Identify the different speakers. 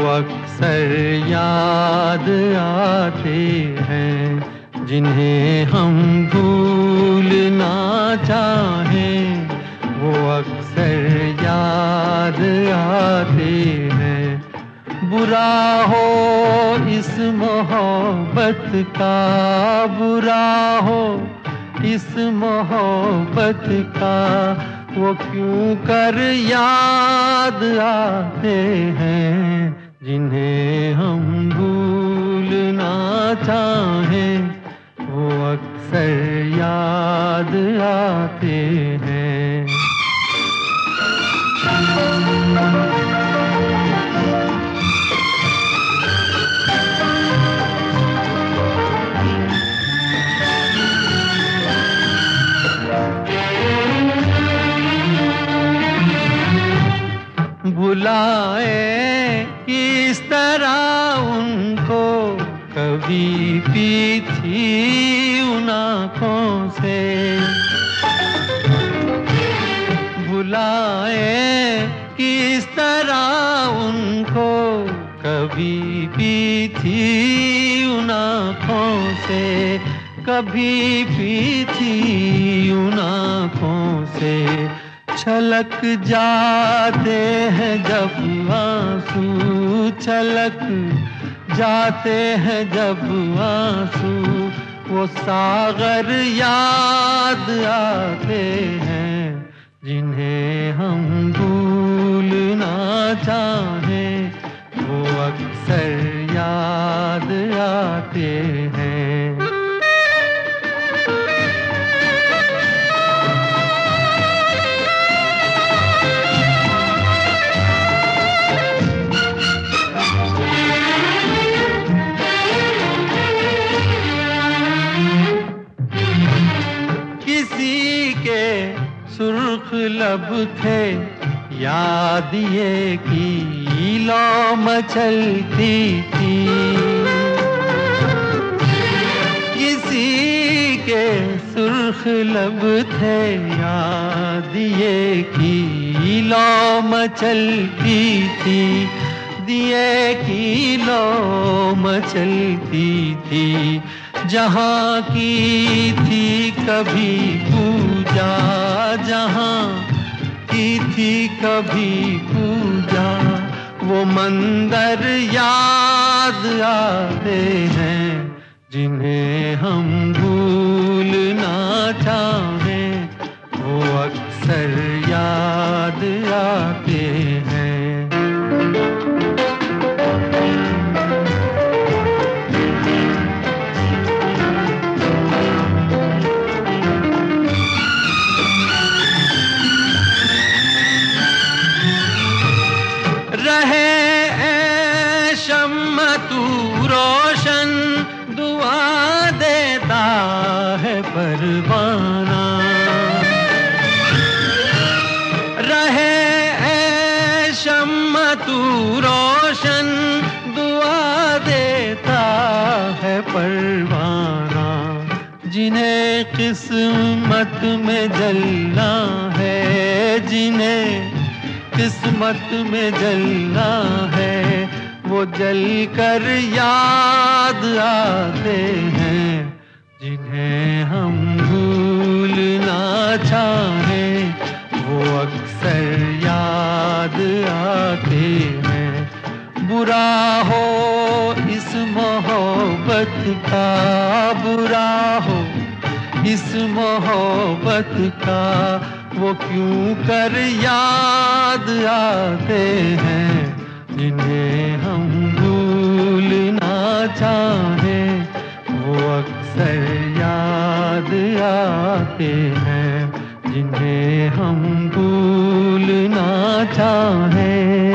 Speaker 1: अक्सर याद आते हैं, जिन्हें हम भूलना चाहें, वो अक्सर याद आते हैं। बुरा हो इस मोहब्बत का, बुरा हो इस मोहब्बत का वो क्यों कर याद आते हैं, जिन्हें हम भूलना चाहें? वो अक्सर याद आते हैं। आँखों से। बुलाए किस तरह उनको कभी पी थी उन आँखों से, कभी थी उन आँखों से। छलक जाते हैं जब आँसू, छलक जाते हैं जब आँसू। वो सागर याद आते हैं जिन्हें हम भूल ना चाहें लब थे, याद ये की लो मचलती थी। किसी के सुर्ख लब थे, याद ये की लो मचलती थी। दिए की लो मचलती थी, जहाँ की थी कभी पूजा, जहाँ की थी कभी पूजा। वो मंदिर याद आते हैं, जिन्हें हम भूलना चाहें। वो अक्सर याद परवाना। रहे शम तू रोशन, दुआ देता है परवाना। जिन्हें किस्मत में जलना है, जिन्हें किस्मत में जलना है, वो जल कर याद आते हैं। जिन्हें का बुरा हो इस मोहब्बत का, वो क्यों कर याद आते हैं? जिन्हें हम भूलना चाहें, वो अक्सर याद आते हैं। जिन्हें हम भूलना चाहें।